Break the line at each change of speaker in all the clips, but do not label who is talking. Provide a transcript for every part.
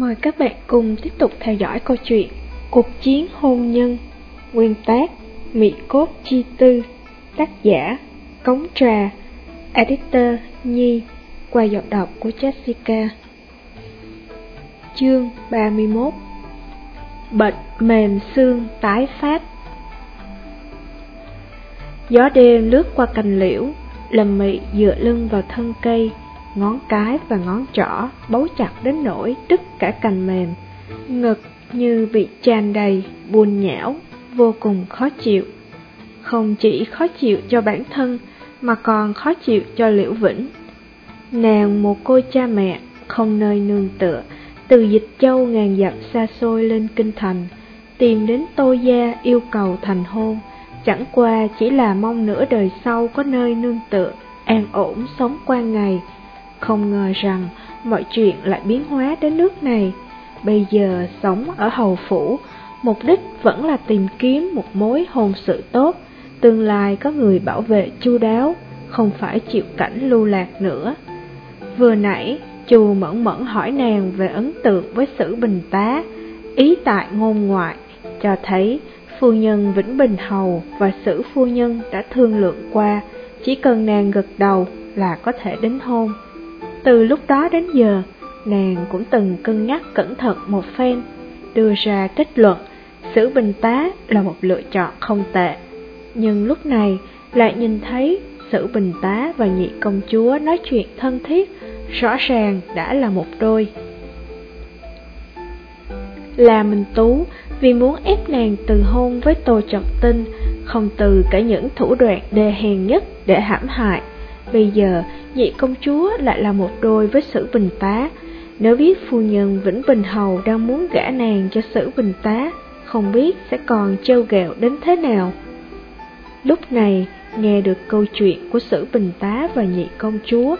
Mời các bạn cùng tiếp tục theo dõi câu chuyện Cuộc chiến hôn nhân, Nguyên tác Mỹ Cốt Chi Tư, Tác giả Cống Trà, Editor Nhi, Qua giọng đọc của Jessica. Chương 31 Bệnh mềm xương tái phát. Gió đêm lướt qua cành liễu lầm mị dựa lưng vào thân cây ngón cái và ngón trỏ bấu chặt đến nỗi đứt cả cành mềm, ngực như bị tràn đầy, buồn nhão, vô cùng khó chịu. Không chỉ khó chịu cho bản thân, mà còn khó chịu cho Liễu Vĩnh. Nàng một cô cha mẹ, không nơi nương tựa, từ dịch châu ngàn dặm xa xôi lên kinh thành, tìm đến Tô Gia yêu cầu thành hôn, chẳng qua chỉ là mong nửa đời sau có nơi nương tựa, an ổn sống qua ngày, không ngờ rằng mọi chuyện lại biến hóa đến nước này. Bây giờ sống ở hầu phủ, mục đích vẫn là tìm kiếm một mối hôn sự tốt, tương lai có người bảo vệ chu đáo, không phải chịu cảnh lưu lạc nữa. Vừa nãy, chu mẫn mẫn hỏi nàng về ấn tượng với sử bình tá, ý tại ngôn ngoại, cho thấy phu nhân Vĩnh Bình Hầu và sử phu nhân đã thương lượng qua, chỉ cần nàng gật đầu là có thể đến hôn. Từ lúc đó đến giờ, nàng cũng từng cân nhắc cẩn thận một phen, đưa ra kết luận Sử Bình Tá là một lựa chọn không tệ. Nhưng lúc này lại nhìn thấy Sử Bình Tá và nhị công chúa nói chuyện thân thiết, rõ ràng đã là một đôi. Là Minh Tú vì muốn ép nàng từ hôn với Tô Trọng Tinh, không từ cả những thủ đoạn đề hèn nhất để hãm hại. Bây giờ nhị công chúa lại là một đôi với sử bình tá. Nếu biết phu nhân Vĩnh Bình Hầu đang muốn gả nàng cho sử bình tá, không biết sẽ còn trêu ghẹo đến thế nào. Lúc này, nghe được câu chuyện của sử bình tá và nhị công chúa,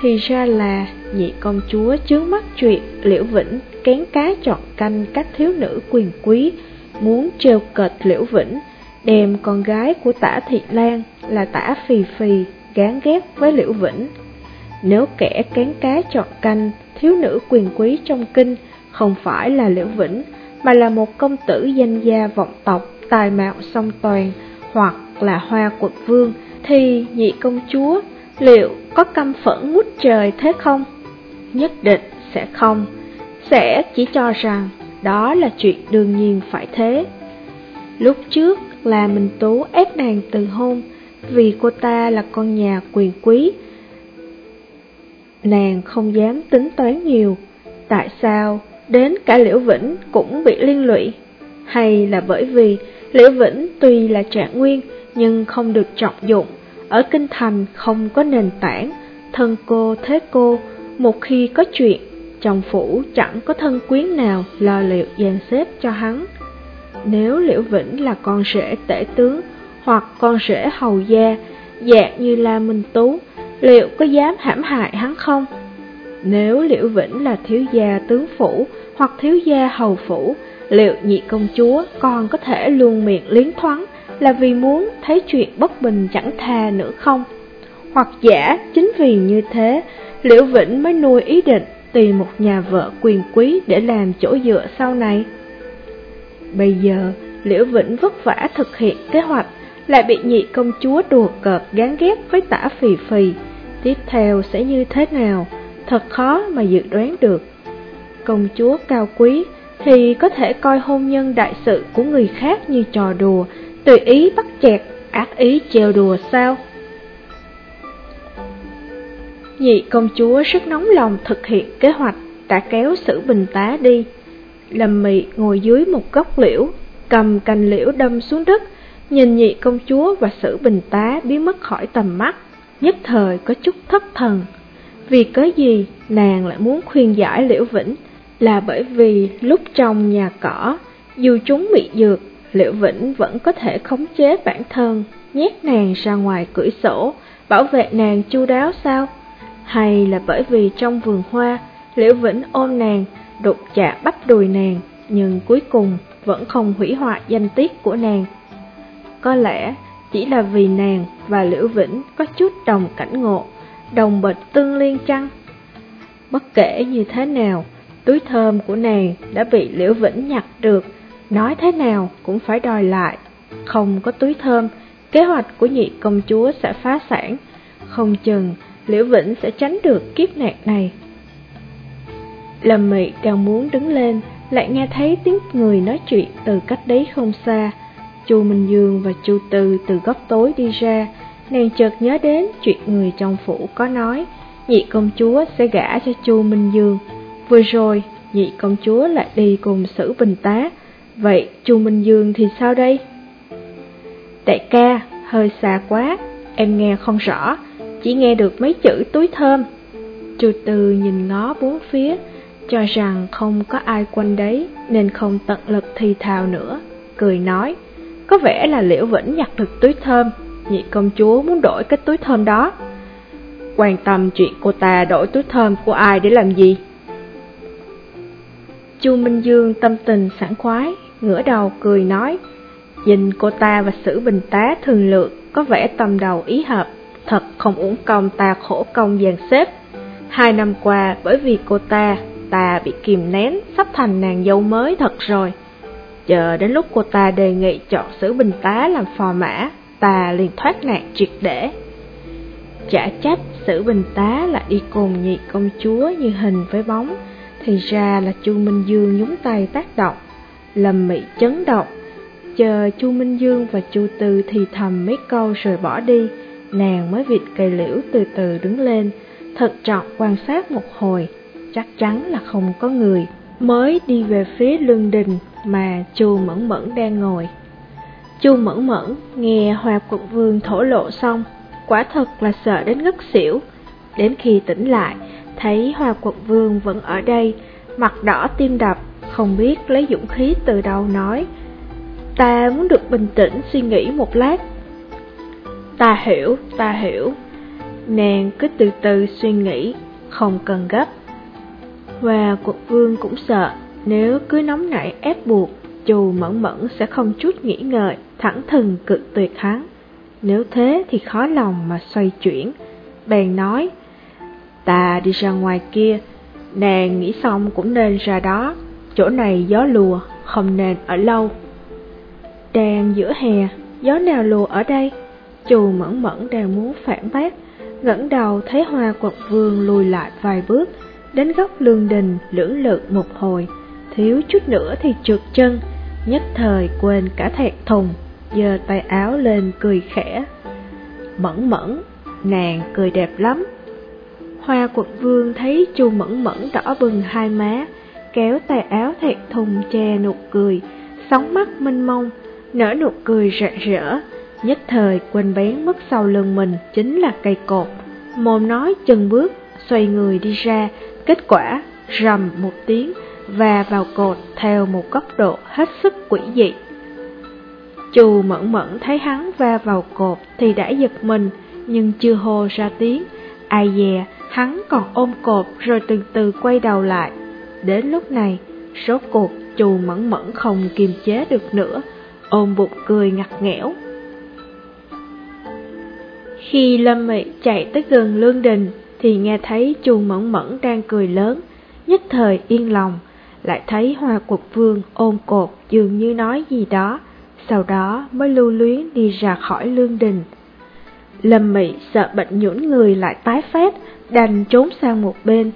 thì ra là nhị công chúa chướng mắt chuyện Liễu Vĩnh kén cá chọn canh các thiếu nữ quyền quý, muốn trêu cợt Liễu Vĩnh, đem con gái của tả Thị Lan là tả Phì Phì gán ghép với Liễu Vĩnh. Nếu kẻ cán cá chọn canh, thiếu nữ quyền quý trong kinh không phải là Liễu Vĩnh, mà là một công tử danh gia vọng tộc, tài mạo song toàn, hoặc là hoa quật vương, thì nhị công chúa liệu có căm phẫn ngút trời thế không? Nhất định sẽ không, sẽ chỉ cho rằng đó là chuyện đương nhiên phải thế. Lúc trước là Minh Tú ép nàng từ hôn, vì cô ta là con nhà quyền quý. Nàng không dám tính toán nhiều, tại sao đến cả Liễu Vĩnh cũng bị liên lụy? Hay là bởi vì Liễu Vĩnh tuy là trạng nguyên nhưng không được trọng dụng, ở kinh thành không có nền tảng, thân cô thế cô, một khi có chuyện, chồng phủ chẳng có thân quyến nào lo liệu dàn xếp cho hắn. Nếu Liễu Vĩnh là con rể tể tướng, hoặc con rể hầu gia, dạng như La Minh Tú, liệu có dám hãm hại hắn không? Nếu Liễu Vĩnh là thiếu gia tướng phủ hoặc thiếu gia hầu phủ, liệu nhị công chúa còn có thể luôn miệng liến thoáng là vì muốn thấy chuyện bất bình chẳng tha nữa không? Hoặc giả chính vì như thế, Liễu Vĩnh mới nuôi ý định tìm một nhà vợ quyền quý để làm chỗ dựa sau này. Bây giờ, Liễu Vĩnh vất vả thực hiện kế hoạch lại bị nhị công chúa đùa cợt gán ghép với tả phì phì. Tiếp theo sẽ như thế nào, thật khó mà dự đoán được. Công chúa cao quý thì có thể coi hôn nhân đại sự của người khác như trò đùa, tùy ý bắt chẹt, ác ý trêu đùa sao? Nhị công chúa rất nóng lòng thực hiện kế hoạch, đã kéo sử bình tá đi. Lâm mị ngồi dưới một gốc liễu, cầm cành liễu đâm xuống đất, Nhìn nhị công chúa và sử bình tá biến mất khỏi tầm mắt, nhất thời có chút thất thần. Vì cớ gì nàng lại muốn khuyên giải Liễu Vĩnh là bởi vì lúc trong nhà cỏ, dù chúng bị dược, Liễu Vĩnh vẫn có thể khống chế bản thân, nhét nàng ra ngoài cửa sổ, bảo vệ nàng chu đáo sao? Hay là bởi vì trong vườn hoa, Liễu Vĩnh ôm nàng, đục chạ bắp đùi nàng, nhưng cuối cùng vẫn không hủy hoại danh tiết của nàng. Có lẽ chỉ là vì nàng và Liễu Vĩnh có chút đồng cảnh ngộ, đồng bệnh tương liên chăng? Bất kể như thế nào, túi thơm của nàng đã bị Liễu Vĩnh nhặt được, nói thế nào cũng phải đòi lại. Không có túi thơm, kế hoạch của nhị công chúa sẽ phá sản, không chừng Liễu Vĩnh sẽ tránh được kiếp nạn này. Lâm Mị đang muốn đứng lên, lại nghe thấy tiếng người nói chuyện từ cách đấy không xa. Chu Minh Dương và Chu Tư từ góc tối đi ra, nàng chợt nhớ đến chuyện người trong phủ có nói, nhị công chúa sẽ gả cho Chu Minh Dương. Vừa rồi, nhị công chúa lại đi cùng sử bình tá, vậy Chu Minh Dương thì sao đây? Đại ca, hơi xa quá, em nghe không rõ, chỉ nghe được mấy chữ túi thơm. Chu Tư nhìn ngó bốn phía, cho rằng không có ai quanh đấy nên không tận lực thì thào nữa, cười nói, có vẻ là Liễu Vĩnh nhặt được túi thơm, nhị công chúa muốn đổi cái túi thơm đó. Quan tâm chuyện cô ta đổi túi thơm của ai để làm gì? Chu Minh Dương tâm tình sảng khoái, ngửa đầu cười nói, nhìn cô ta và sử bình tá thường lượng có vẻ tâm đầu ý hợp, thật không uổng công ta khổ công dàn xếp. Hai năm qua bởi vì cô ta ta bị kìm nén, sắp thành nàng dâu mới thật rồi. Chờ đến lúc cô ta đề nghị chọn sử bình tá làm phò mã, ta liền thoát nạn triệt để. Chả trách sử bình tá lại đi cùng nhị công chúa như hình với bóng, thì ra là Chu Minh Dương nhúng tay tác động, lầm mị chấn động. Chờ Chu Minh Dương và Chu Tư thì thầm mấy câu rồi bỏ đi, nàng mới vịt cây liễu từ từ đứng lên, thận trọng quan sát một hồi chắc chắn là không có người, mới đi về phía lương đình mà chu mẫn mẫn đang ngồi. Chu mẫn mẫn nghe Hoa quận vương thổ lộ xong, quả thật là sợ đến ngất xỉu. Đến khi tỉnh lại, thấy Hoa quận vương vẫn ở đây, mặt đỏ tim đập, không biết lấy dũng khí từ đâu nói. Ta muốn được bình tĩnh suy nghĩ một lát. Ta hiểu, ta hiểu. Nàng cứ từ từ suy nghĩ, không cần gấp. Và quận vương cũng sợ, nếu cứ nóng nảy ép buộc, chù mẫn mẫn sẽ không chút nghĩ ngợi, thẳng thừng cự tuyệt hắn. Nếu thế thì khó lòng mà xoay chuyển. Bèn nói, ta đi ra ngoài kia, nàng nghĩ xong cũng nên ra đó, chỗ này gió lùa, không nên ở lâu. Đang giữa hè, gió nào lùa ở đây? Chù mẫn mẫn đang muốn phản bác, ngẩng đầu thấy hoa quật vương lùi lại vài bước, đến góc lương đình lưỡng lự một hồi, thiếu chút nữa thì trượt chân, nhất thời quên cả thẹn thùng, giơ tay áo lên cười khẽ. Mẫn mẫn, nàng cười đẹp lắm. Hoa quật vương thấy chu mẫn mẫn đỏ bừng hai má, kéo tay áo thẹn thùng che nụ cười, sóng mắt mênh mông, nở nụ cười rạng rỡ, nhất thời quên bén mất sau lưng mình chính là cây cột. Mồm nói chân bước, xoay người đi ra, Kết quả, rầm một tiếng và vào cột theo một góc độ hết sức quỷ dị. Chù mẫn mẫn thấy hắn va vào cột thì đã giật mình, nhưng chưa hô ra tiếng. Ai dè, hắn còn ôm cột rồi từ từ quay đầu lại. Đến lúc này, số cột chù mẫn mẫn không kiềm chế được nữa, ôm bụng cười ngặt nghẽo. Khi Lâm Mị chạy tới gần Lương Đình, thì nghe thấy chu mẫn mẫn đang cười lớn, nhất thời yên lòng, lại thấy hoa quật vương ôm cột dường như nói gì đó, sau đó mới lưu luyến đi ra khỏi lương đình. Lâm Mị sợ bệnh nhũn người lại tái phát, đành trốn sang một bên.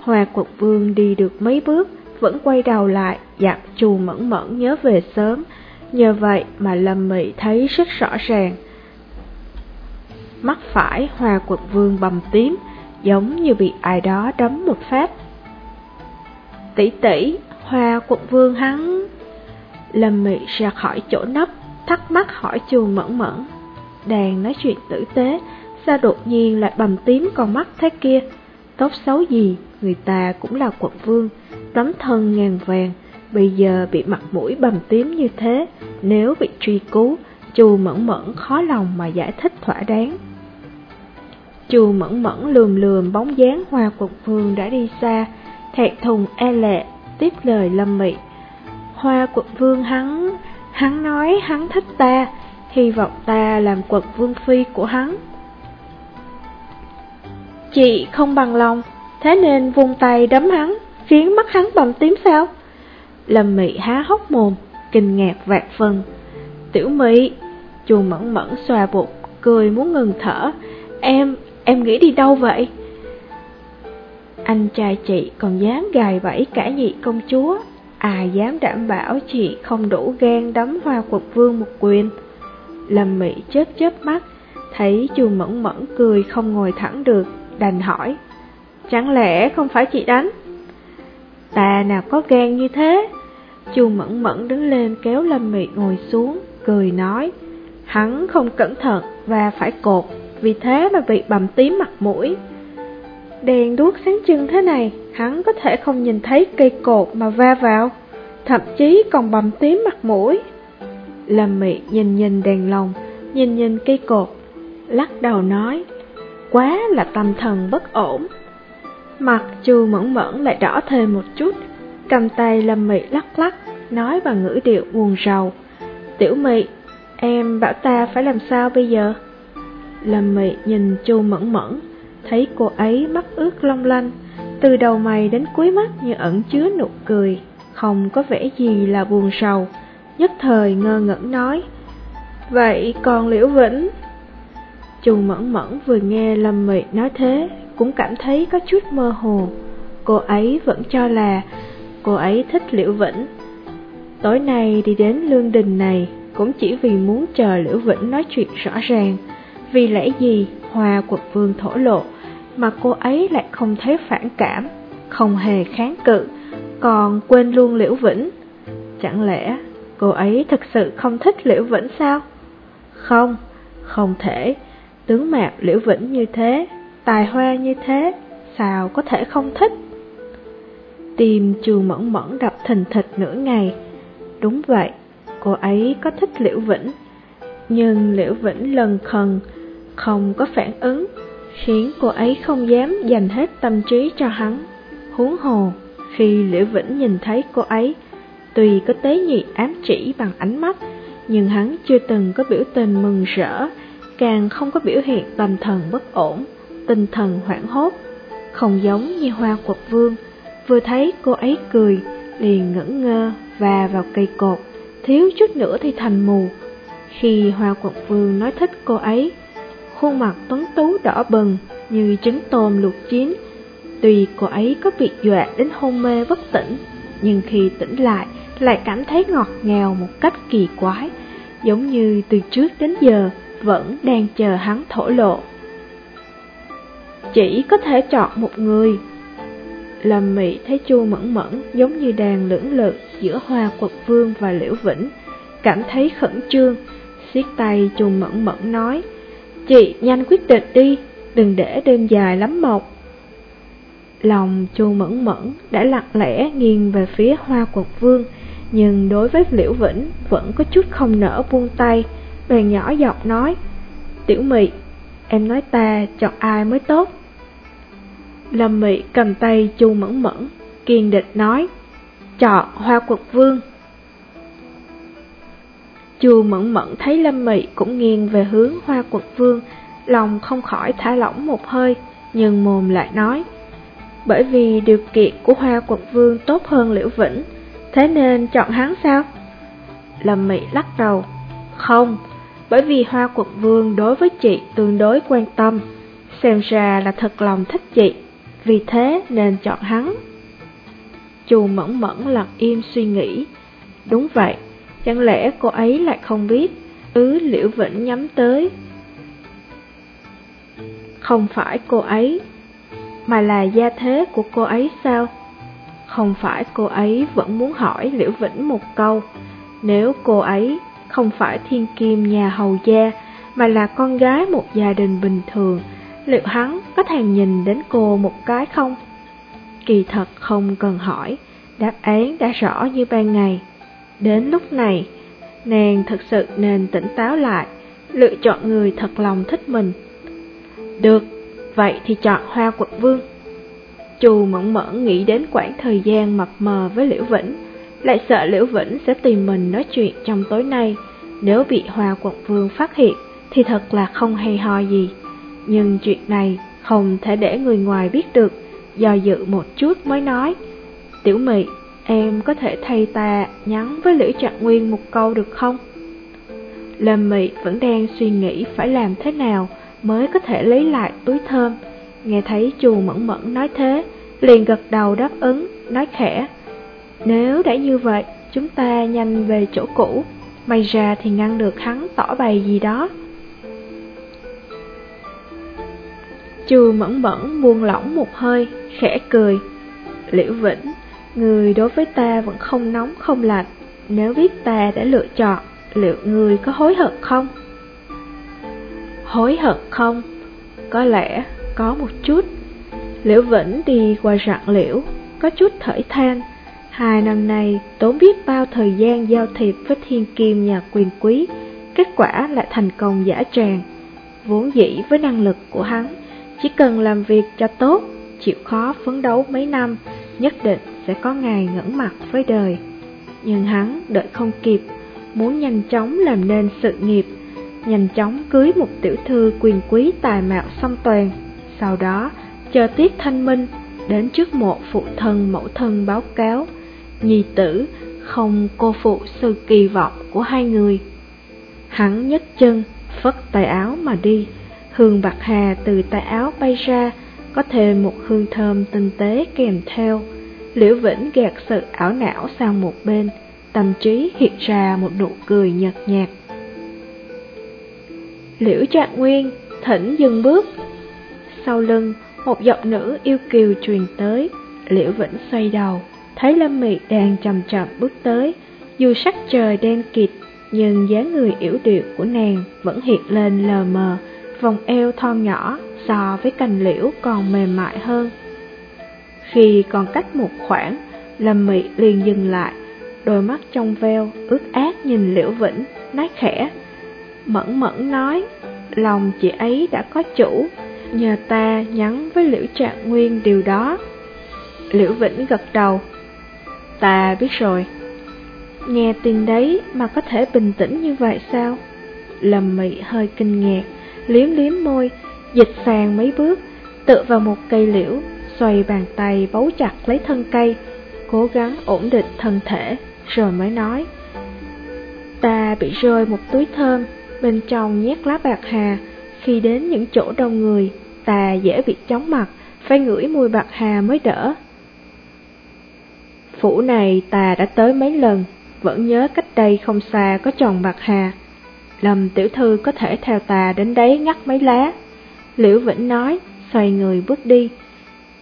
Hoa quật vương đi được mấy bước, vẫn quay đầu lại, dặn chù mẫn mẫn nhớ về sớm, nhờ vậy mà Lâm Mị thấy rất rõ ràng. Mắt phải hoa quật vương bầm tím, giống như bị ai đó đấm một phát. Tỷ tỷ, hoa quận vương hắn... Lâm Mị ra khỏi chỗ nấp, thắc mắc hỏi chuồng mẫn mẫn. Đang nói chuyện tử tế, sao đột nhiên lại bầm tím con mắt thế kia? Tốt xấu gì, người ta cũng là quận vương, tấm thân ngàn vàng, bây giờ bị mặt mũi bầm tím như thế, nếu bị truy cứu, chu mẫn mẫn khó lòng mà giải thích thỏa đáng. Chu mẫn mẫn lườm lườm bóng dáng hoa quật vương đã đi xa, thẹn thùng e lệ, tiếp lời lâm mị. Hoa quật vương hắn, hắn nói hắn thích ta, hy vọng ta làm quật vương phi của hắn. Chị không bằng lòng, thế nên vung tay đấm hắn. khiến mắt hắn bầm tím sao? Lâm Mị há hốc mồm, kinh ngạc vạn phần. Tiểu Mị, chu mẫn mẫn xòa bụng, cười muốn ngừng thở. Em, em nghĩ đi đâu vậy? Anh trai chị còn dám gài bẫy cả nhị công chúa, ai dám đảm bảo chị không đủ gan đấm hoa quật vương một quyền. Lâm Mỹ chớp chớp mắt, thấy chu mẫn mẫn cười không ngồi thẳng được, đành hỏi. Chẳng lẽ không phải chị đánh? Ta nào có gan như thế? Chu mẫn mẫn đứng lên kéo Lâm Mỹ ngồi xuống, cười nói. Hắn không cẩn thận và phải cột, vì thế mà bị bầm tím mặt mũi. Đèn đuốc sáng trưng thế này, hắn có thể không nhìn thấy cây cột mà va vào, thậm chí còn bầm tím mặt mũi. Lâm Mị nhìn nhìn đèn lồng, nhìn nhìn cây cột, lắc đầu nói, quá là tâm thần bất ổn. Mặt chu mẫn mẫn lại đỏ thêm một chút, cầm tay Lâm Mị lắc lắc, nói bằng ngữ điệu buồn rầu. Tiểu Mị, em bảo ta phải làm sao bây giờ? Lâm Mị nhìn chu mẫn mẫn, thấy cô ấy mắt ướt long lanh, từ đầu mày đến cuối mắt như ẩn chứa nụ cười, không có vẻ gì là buồn sầu, nhất thời ngơ ngẩn nói. Vậy còn Liễu Vĩnh? Chu Mẫn Mẫn vừa nghe Lâm Mị nói thế, cũng cảm thấy có chút mơ hồ. Cô ấy vẫn cho là cô ấy thích Liễu Vĩnh. Tối nay đi đến lương đình này cũng chỉ vì muốn chờ Liễu Vĩnh nói chuyện rõ ràng. Vì lẽ gì Hoa quật vương thổ lộ mà cô ấy lại không thấy phản cảm, không hề kháng cự, còn quên luôn Liễu Vĩnh. Chẳng lẽ cô ấy thực sự không thích Liễu Vĩnh sao? Không, không thể. Tướng mạo Liễu Vĩnh như thế, tài hoa như thế, sao có thể không thích? Tim chù mẫn mẫn đập thình thịch nửa ngày. Đúng vậy, cô ấy có thích Liễu Vĩnh. Nhưng Liễu Vĩnh lần khần, không có phản ứng, khiến cô ấy không dám dành hết tâm trí cho hắn. Huống hồ, khi Liễu Vĩnh nhìn thấy cô ấy, tuy có tế nhị ám chỉ bằng ánh mắt, nhưng hắn chưa từng có biểu tình mừng rỡ, càng không có biểu hiện tâm thần bất ổn, tinh thần hoảng hốt, không giống như hoa quật vương. Vừa thấy cô ấy cười, liền ngẩn ngơ và vào cây cột, thiếu chút nữa thì thành mù. Khi hoa quật vương nói thích cô ấy, khuôn mặt tuấn tú đỏ bừng như trứng tôm luộc chín. Tuy cô ấy có bị dọa đến hôn mê bất tỉnh, nhưng khi tỉnh lại lại cảm thấy ngọt ngào một cách kỳ quái, giống như từ trước đến giờ vẫn đang chờ hắn thổ lộ. Chỉ có thể chọn một người. Lâm Mị thấy Chu Mẫn Mẫn giống như đàn lưỡng lự giữa Hoa Quật Vương và Liễu Vĩnh, cảm thấy khẩn trương, siết tay Chu Mẫn Mẫn nói: Chị nhanh quyết định đi, đừng để đêm dài lắm mộc. Lòng chu mẫn mẫn đã lặng lẽ nghiêng về phía hoa quật vương, nhưng đối với Liễu Vĩnh vẫn có chút không nở buông tay, bèn nhỏ giọng nói, Tiểu mị, em nói ta chọn ai mới tốt? Lâm mị cầm tay chu mẫn mẫn, kiên định nói, chọn hoa quật vương. Chu mẫn mẫn thấy Lâm Mị cũng nghiêng về hướng hoa quận vương, lòng không khỏi thả lỏng một hơi, nhưng mồm lại nói. Bởi vì điều kiện của hoa quận vương tốt hơn Liễu Vĩnh, thế nên chọn hắn sao? Lâm Mị lắc đầu. Không, bởi vì hoa quận vương đối với chị tương đối quan tâm, xem ra là thật lòng thích chị, vì thế nên chọn hắn. Chu mẫn mẫn lặng im suy nghĩ. Đúng vậy, Chẳng lẽ cô ấy lại không biết? Ứ, Liễu Vĩnh nhắm tới. Không phải cô ấy, Mà là gia thế của cô ấy sao? Không phải cô ấy vẫn muốn hỏi Liễu Vĩnh một câu. Nếu cô ấy không phải thiên kim nhà hầu gia, Mà là con gái một gia đình bình thường, Liệu hắn có thèm nhìn đến cô một cái không? Kỳ thật không cần hỏi, Đáp án đã rõ như ban ngày. Đến lúc này, nàng thật sự nên tỉnh táo lại, lựa chọn người thật lòng thích mình. Được, vậy thì chọn hoa quật vương. Chù mẫn mẫn nghĩ đến quãng thời gian mập mờ với Liễu Vĩnh, lại sợ Liễu Vĩnh sẽ tìm mình nói chuyện trong tối nay. Nếu bị hoa Quận vương phát hiện thì thật là không hay ho gì. Nhưng chuyện này không thể để người ngoài biết được, do dự một chút mới nói. Tiểu mị, em có thể thay ta nhắn với Liễu Trạng Nguyên một câu được không? Lâm mị vẫn đang suy nghĩ phải làm thế nào mới có thể lấy lại túi thơm. Nghe thấy chù mẫn mẫn nói thế, liền gật đầu đáp ứng, nói khẽ. Nếu đã như vậy, chúng ta nhanh về chỗ cũ, may ra thì ngăn được hắn tỏ bày gì đó. Chù mẫn mẫn buông lỏng một hơi, khẽ cười. Liễu Vĩnh, người đối với ta vẫn không nóng không lạnh, nếu biết ta đã lựa chọn, liệu người có hối hận không? Hối hận không? Có lẽ có một chút. Liễu Vĩnh đi qua rặng liễu, có chút thở than. Hai năm nay tốn biết bao thời gian giao thiệp với thiên kim nhà quyền quý, kết quả lại thành công giả tràng. Vốn dĩ với năng lực của hắn, chỉ cần làm việc cho tốt, chịu khó phấn đấu mấy năm, nhất định sẽ có ngày ngẩng mặt với đời. Nhưng hắn đợi không kịp, muốn nhanh chóng làm nên sự nghiệp, nhanh chóng cưới một tiểu thư quyền quý tài mạo song toàn, sau đó chờ tiết thanh minh đến trước mộ phụ thân mẫu thân báo cáo, nhi tử không cô phụ sự kỳ vọng của hai người. Hắn nhấc chân, phất tay áo mà đi, hương bạc hà từ tay áo bay ra, có thêm một hương thơm tinh tế kèm theo. Liễu Vĩnh gạt sự ảo não sang một bên, tâm trí hiện ra một nụ cười nhợt nhạt. Liễu Trạng Nguyên thỉnh dừng bước. Sau lưng, một giọng nữ yêu kiều truyền tới, Liễu Vĩnh xoay đầu, thấy Lâm Mị đang chậm chậm bước tới, dù sắc trời đen kịt, nhưng dáng người yếu điệu của nàng vẫn hiện lên lờ mờ, vòng eo thon nhỏ so với cành liễu còn mềm mại hơn. Khi còn cách một khoảng, Lâm Mị liền dừng lại, đôi mắt trong veo, ướt át nhìn Liễu Vĩnh, nói khẽ. Mẫn mẫn nói, lòng chị ấy đã có chủ, nhờ ta nhắn với Liễu Trạng Nguyên điều đó. Liễu Vĩnh gật đầu, ta biết rồi. Nghe tin đấy mà có thể bình tĩnh như vậy sao? Lâm Mị hơi kinh ngạc, liếm liếm môi, dịch sàn mấy bước, tựa vào một cây liễu, xoay bàn tay bấu chặt lấy thân cây, cố gắng ổn định thân thể, rồi mới nói. Ta bị rơi một túi thơm, bên trong nhét lá bạc hà, khi đến những chỗ đông người, ta dễ bị chóng mặt, phải ngửi mùi bạc hà mới đỡ. Phủ này ta đã tới mấy lần, vẫn nhớ cách đây không xa có tròn bạc hà. Lâm tiểu thư có thể theo ta đến đấy ngắt mấy lá. Liễu Vĩnh nói, xoay người bước đi.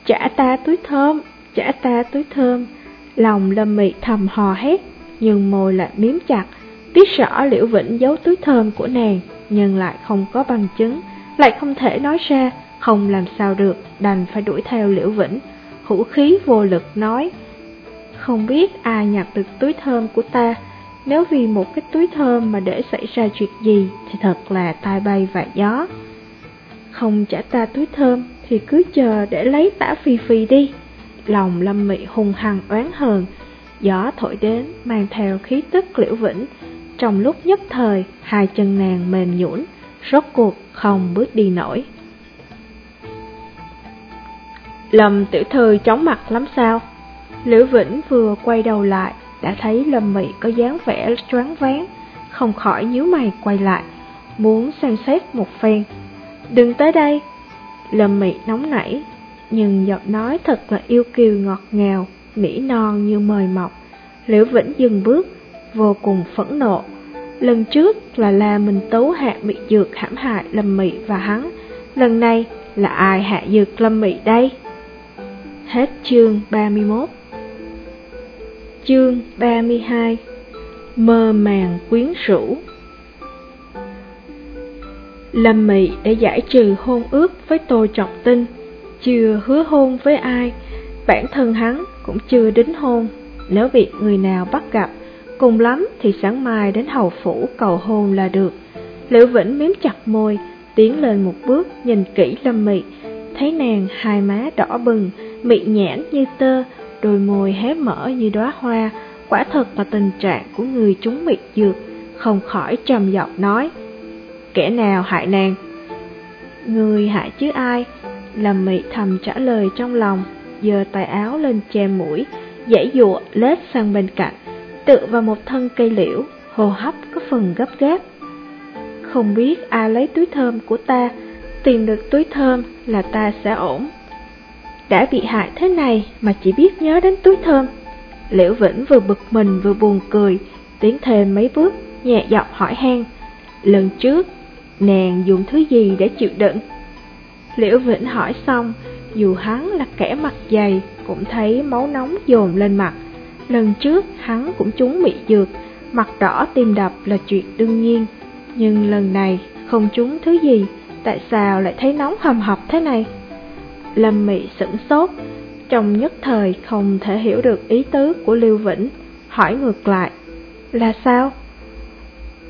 Trả ta túi thơm, trả ta túi thơm. Lòng Lâm Mị thầm hò hét, nhưng môi lại miếm chặt, biết rõ Liễu Vĩnh giấu túi thơm của nàng, nhưng lại không có bằng chứng, lại không thể nói ra, không làm sao được, đành phải đuổi theo Liễu Vĩnh. Hữu khí vô lực nói, không biết ai nhặt được túi thơm của ta, nếu vì một cái túi thơm mà để xảy ra chuyện gì thì thật là tai bay và gió. Không trả ta túi thơm thì cứ chờ để lấy tả phi phi đi. Lòng lâm mị hùng hằng oán hờn, gió thổi đến mang theo khí tức liễu vĩnh. Trong lúc nhất thời, hai chân nàng mềm nhũn, rốt cuộc không bước đi nổi. Lâm tiểu thư chóng mặt lắm sao? Liễu Vĩnh vừa quay đầu lại, đã thấy Lâm Mị có dáng vẻ choáng váng, không khỏi nhíu mày quay lại, muốn xem xét một phen. Đừng tới đây! Lâm Mị nóng nảy, nhưng giọng nói thật là yêu kiều ngọt ngào, nỉ non như mời mọc. Liễu Vĩnh dừng bước, vô cùng phẫn nộ. Lần trước là La Minh Tấu hạ bị dược hãm hại Lâm Mị và hắn, lần này là ai hạ dược Lâm Mị đây? Hết chương 31 Chương 32 Mơ màng quyến rũ Lâm Mị đã giải trừ hôn ước với Tô Trọng Tinh, chưa hứa hôn với ai, bản thân hắn cũng chưa đính hôn. Nếu bị người nào bắt gặp, cùng lắm thì sáng mai đến hầu phủ cầu hôn là được. Liễu Vĩnh miếm chặt môi, tiến lên một bước nhìn kỹ Lâm Mị, thấy nàng hai má đỏ bừng, mị nhãn như tơ, đôi môi hé mở như đóa hoa, quả thật là tình trạng của người chúng mị dược, không khỏi trầm giọng nói kẻ nào hại nàng? Người hại chứ ai? Lâm mị thầm trả lời trong lòng, giơ tay áo lên che mũi, dãy dụa lết sang bên cạnh, tựa vào một thân cây liễu, hô hấp có phần gấp gáp. Không biết ai lấy túi thơm của ta, tìm được túi thơm là ta sẽ ổn. Đã bị hại thế này mà chỉ biết nhớ đến túi thơm. Liễu Vĩnh vừa bực mình vừa buồn cười, tiến thêm mấy bước, nhẹ giọng hỏi han. Lần trước, nàng dùng thứ gì để chịu đựng? Liễu Vĩnh hỏi xong, dù hắn là kẻ mặt dày, cũng thấy máu nóng dồn lên mặt. Lần trước, hắn cũng trúng mị dược, mặt đỏ tim đập là chuyện đương nhiên. Nhưng lần này, không trúng thứ gì, tại sao lại thấy nóng hầm hập thế này? Lâm Mị sửng sốt, trong nhất thời không thể hiểu được ý tứ của Lưu Vĩnh, hỏi ngược lại, là sao?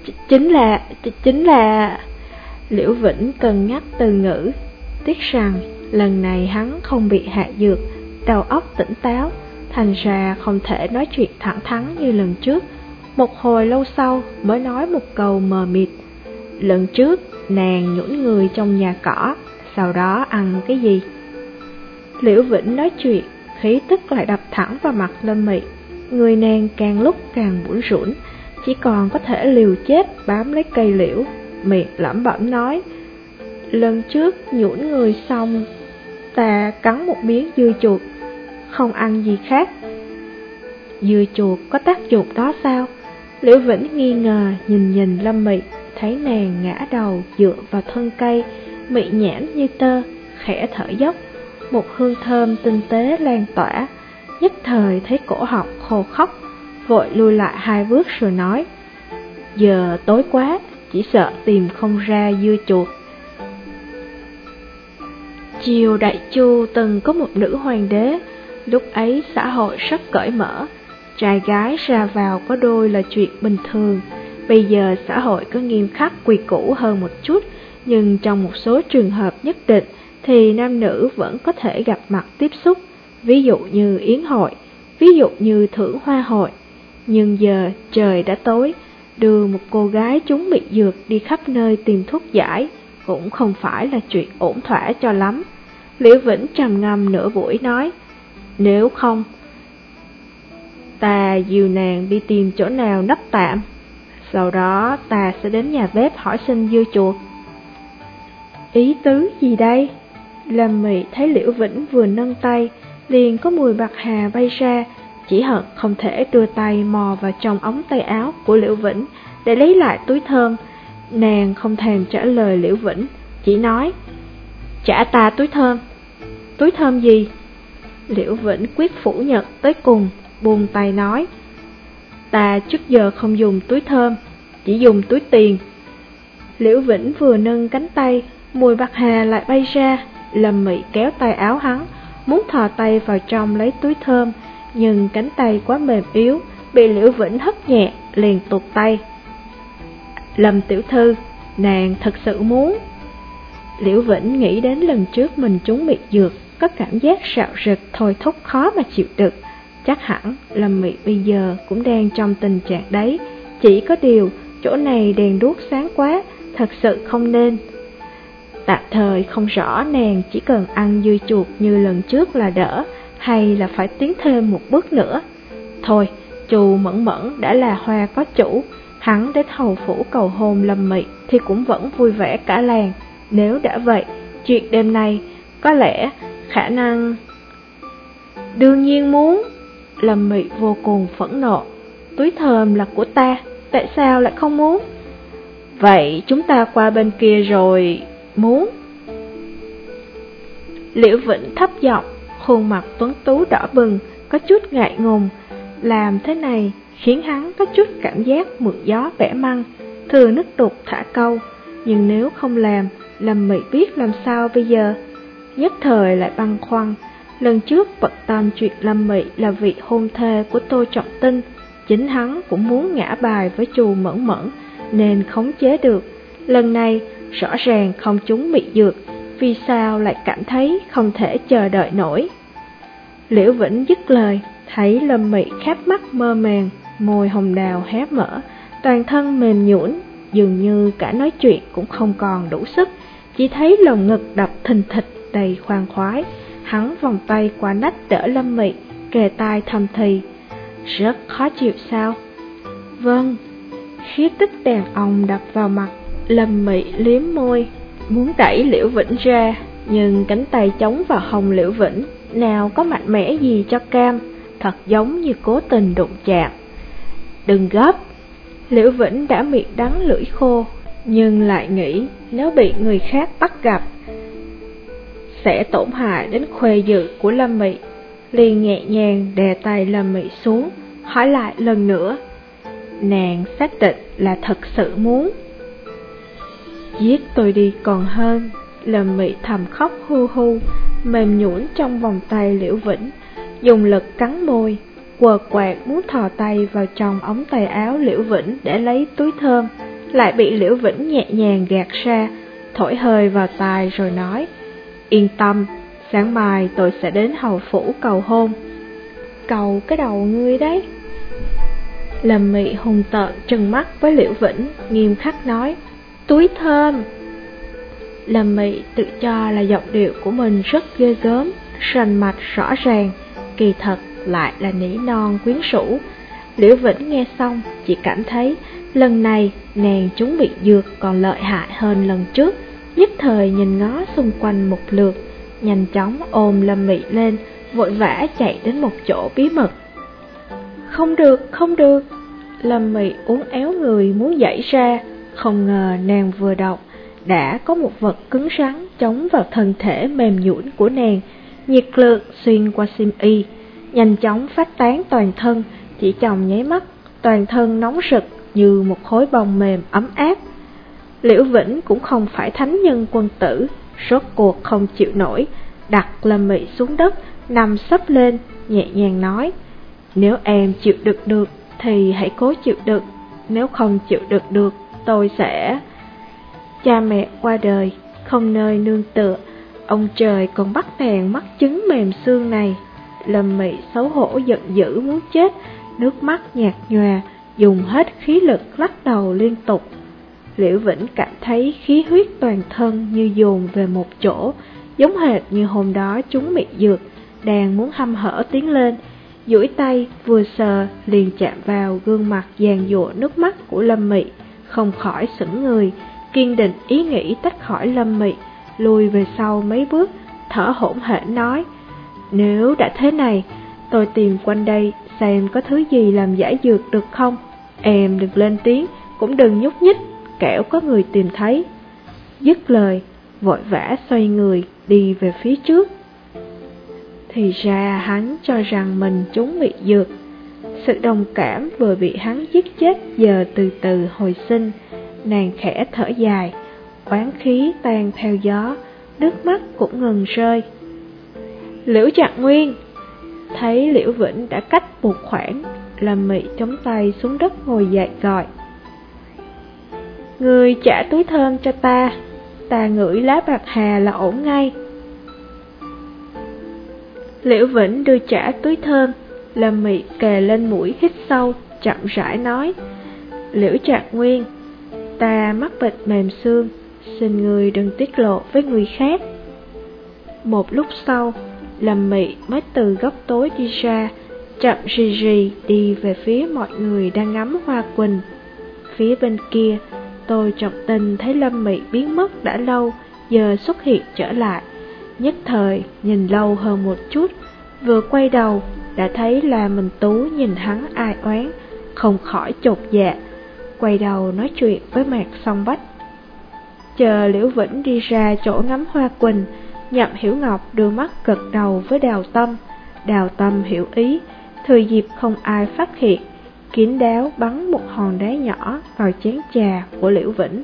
Ch chính là, ch chính là... Liễu Vĩnh cân nhắc từ ngữ, tiếc rằng lần này hắn không bị hạ dược, đầu óc tỉnh táo, thành ra không thể nói chuyện thẳng thắn như lần trước. Một hồi lâu sau mới nói một câu mờ mịt. Lần trước, nàng nhũn người trong nhà cỏ, sau đó ăn cái gì? Liễu Vĩnh nói chuyện, khí tức lại đập thẳng vào mặt Lâm Mị. Người nàng càng lúc càng bủn rủn, chỉ còn có thể liều chết bám lấy cây liễu, miệng lẩm bẩm nói. Lần trước nhũn người xong, ta cắn một miếng dưa chuột, không ăn gì khác. Dưa chuột có tác dụng đó sao? Liễu Vĩnh nghi ngờ nhìn nhìn Lâm Mị, thấy nàng ngã đầu dựa vào thân cây, mị nhãn như tơ, khẽ thở dốc một hương thơm tinh tế lan tỏa, nhất thời thấy cổ họng khô khóc, vội lui lại hai bước rồi nói, giờ tối quá, chỉ sợ tìm không ra dưa chuột. Chiều Đại Chu từng có một nữ hoàng đế, lúc ấy xã hội rất cởi mở, trai gái ra vào có đôi là chuyện bình thường. Bây giờ xã hội có nghiêm khắc quy củ hơn một chút, nhưng trong một số trường hợp nhất định, thì nam nữ vẫn có thể gặp mặt tiếp xúc, ví dụ như yến hội, ví dụ như thưởng hoa hội. Nhưng giờ trời đã tối, đưa một cô gái chúng bị dược đi khắp nơi tìm thuốc giải cũng không phải là chuyện ổn thỏa cho lắm. Liễu Vĩnh trầm ngâm nửa buổi nói, nếu không, ta dìu nàng đi tìm chỗ nào nấp tạm, sau đó ta sẽ đến nhà bếp hỏi xin dưa chuột. Ý tứ gì đây? Lâm Mị thấy Liễu Vĩnh vừa nâng tay, liền có mùi bạc hà bay ra, chỉ hận không thể đưa tay mò vào trong ống tay áo của Liễu Vĩnh để lấy lại túi thơm. Nàng không thèm trả lời Liễu Vĩnh, chỉ nói, trả ta túi thơm. Túi thơm gì? Liễu Vĩnh quyết phủ nhận tới cùng, buông tay nói, ta trước giờ không dùng túi thơm, chỉ dùng túi tiền. Liễu Vĩnh vừa nâng cánh tay, mùi bạc hà lại bay ra, lầm Mị kéo tay áo hắn, muốn thò tay vào trong lấy túi thơm, nhưng cánh tay quá mềm yếu, bị Liễu Vĩnh hất nhẹ, liền tụt tay. Lâm tiểu thư, nàng thật sự muốn. Liễu Vĩnh nghĩ đến lần trước mình trúng miệt dược, có cảm giác sạo rực thôi thúc khó mà chịu được. Chắc hẳn Lâm Mị bây giờ cũng đang trong tình trạng đấy, chỉ có điều chỗ này đèn đuốc sáng quá, thật sự không nên. Tạm thời không rõ nàng chỉ cần ăn dưa chuột như lần trước là đỡ, hay là phải tiến thêm một bước nữa. Thôi, chù mẫn mẫn đã là hoa có chủ, hắn đến hầu phủ cầu hôn lâm mị thì cũng vẫn vui vẻ cả làng. Nếu đã vậy, chuyện đêm nay có lẽ khả năng... Đương nhiên muốn, lâm mị vô cùng phẫn nộ, túi thơm là của ta, tại sao lại không muốn? Vậy chúng ta qua bên kia rồi muốn. Liễu Vĩnh thấp giọng, khuôn mặt tuấn tú đỏ bừng, có chút ngại ngùng. Làm thế này khiến hắn có chút cảm giác mượn gió vẻ măng, thừa nước đục thả câu. Nhưng nếu không làm, Lâm Mị biết làm sao bây giờ. Nhất thời lại băn khoăn, lần trước bận tâm chuyện Lâm Mị là vị hôn thê của Tô Trọng Tinh, chính hắn cũng muốn ngã bài với chù mẫn mẫn, nên khống chế được. Lần này, rõ ràng không chúng bị dược, vì sao lại cảm thấy không thể chờ đợi nổi. Liễu Vĩnh dứt lời, thấy Lâm Mị khép mắt mơ màng, môi hồng đào hé mở, toàn thân mềm nhũn, dường như cả nói chuyện cũng không còn đủ sức, chỉ thấy lồng ngực đập thình thịch đầy khoan khoái. Hắn vòng tay qua nách đỡ Lâm Mị, kề tai thầm thì. Rất khó chịu sao? Vâng. Khí tức đàn ông đập vào mặt, Lâm Mị liếm môi, muốn đẩy Liễu Vĩnh ra, nhưng cánh tay chống vào hồng Liễu Vĩnh, nào có mạnh mẽ gì cho cam, thật giống như cố tình đụng chạm. Đừng gấp, Liễu Vĩnh đã miệng đắng lưỡi khô, nhưng lại nghĩ nếu bị người khác bắt gặp, sẽ tổn hại đến khuê dự của Lâm Mị. liền nhẹ nhàng đè tay Lâm Mị xuống, hỏi lại lần nữa. Nàng xác định là thật sự muốn. Giết tôi đi còn hơn, Lâm Mị thầm khóc hu hu, mềm nhũn trong vòng tay Liễu Vĩnh, dùng lực cắn môi, quờ quạt muốn thò tay vào trong ống tay áo Liễu Vĩnh để lấy túi thơm, lại bị Liễu Vĩnh nhẹ nhàng gạt ra, thổi hơi vào tai rồi nói, yên tâm, sáng mai tôi sẽ đến hầu phủ cầu hôn. Cầu cái đầu ngươi đấy. Lâm Mị hùng tợn trừng mắt với Liễu Vĩnh, nghiêm khắc nói, túi thơm. Lâm Mị tự cho là giọng điệu của mình rất ghê gớm, rành mạch rõ ràng, kỳ thật lại là nỉ non quyến rũ. Liễu Vĩnh nghe xong, chỉ cảm thấy lần này nàng chúng bị dược còn lợi hại hơn lần trước, nhất thời nhìn ngó xung quanh một lượt, nhanh chóng ôm Lâm Mị lên, vội vã chạy đến một chỗ bí mật. Không được, không được, Lâm Mị uốn éo người muốn dậy ra, không ngờ nàng vừa đọc, đã có một vật cứng rắn chống vào thân thể mềm nhũn của nàng, nhiệt lượng xuyên qua sim y, nhanh chóng phát tán toàn thân, chỉ trong nháy mắt, toàn thân nóng rực như một khối bông mềm ấm áp. Liễu Vĩnh cũng không phải thánh nhân quân tử, rốt cuộc không chịu nổi, đặt Lâm Mị xuống đất, nằm sấp lên, nhẹ nhàng nói, nếu em chịu đựng được thì hãy cố chịu đựng, nếu không chịu đựng được, tôi sẽ... Cha mẹ qua đời, không nơi nương tựa, ông trời còn bắt nàng mắc chứng mềm xương này. Lâm Mị xấu hổ giận dữ muốn chết, nước mắt nhạt nhòa, dùng hết khí lực lắc đầu liên tục. Liễu Vĩnh cảm thấy khí huyết toàn thân như dồn về một chỗ, giống hệt như hôm đó chúng bị dược, đang muốn hăm hở tiến lên, duỗi tay vừa sờ liền chạm vào gương mặt giàn giụa nước mắt của Lâm Mị, không khỏi sững người, kiên định ý nghĩ tách khỏi Lâm Mị, lùi về sau mấy bước, thở hổn hển nói, nếu đã thế này, tôi tìm quanh đây xem có thứ gì làm giải dược được không, em đừng lên tiếng, cũng đừng nhúc nhích, kẻo có người tìm thấy. Dứt lời, vội vã xoay người, đi về phía trước. Thì ra hắn cho rằng mình chúng bị dược. Sự đồng cảm vừa bị hắn giết chết giờ từ từ hồi sinh, nàng khẽ thở dài, oán khí tan theo gió, nước mắt cũng ngừng rơi. Liễu Trạng Nguyên Thấy Liễu Vĩnh đã cách một khoảng, làm mị chống tay xuống đất ngồi dậy gọi. Người trả túi thơm cho ta, ta ngửi lá bạc hà là ổn ngay. Liễu Vĩnh đưa trả túi thơm, Lâm Mị kề lên mũi hít sâu, chậm rãi nói. Liễu Trạc Nguyên, ta mắc bệnh mềm xương, xin người đừng tiết lộ với người khác. Một lúc sau, Lâm Mị mới từ góc tối đi ra, chậm rì rì đi về phía mọi người đang ngắm hoa quỳnh. Phía bên kia, tôi trọng tình thấy Lâm Mị biến mất đã lâu, giờ xuất hiện trở lại nhất thời nhìn lâu hơn một chút, vừa quay đầu đã thấy là mình Tú nhìn hắn ai oán, không khỏi chột dạ, quay đầu nói chuyện với Mạc Song Bách. Chờ Liễu Vĩnh đi ra chỗ ngắm hoa quỳnh, Nhậm Hiểu Ngọc đưa mắt gật đầu với Đào Tâm, Đào Tâm hiểu ý, thừa dịp không ai phát hiện, kín đáo bắn một hòn đá nhỏ vào chén trà của Liễu Vĩnh.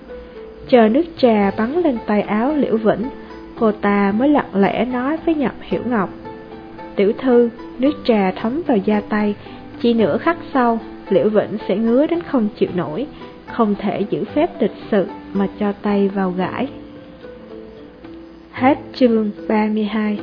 Chờ nước trà bắn lên tay áo Liễu Vĩnh, cô ta mới lặng lẽ nói với Nhậm Hiểu Ngọc. Tiểu thư, nước trà thấm vào da tay, chỉ nửa khắc sau, Liễu Vĩnh sẽ ngứa đến không chịu nổi, không thể giữ phép lịch sự mà cho tay vào gãi. Hết chương 32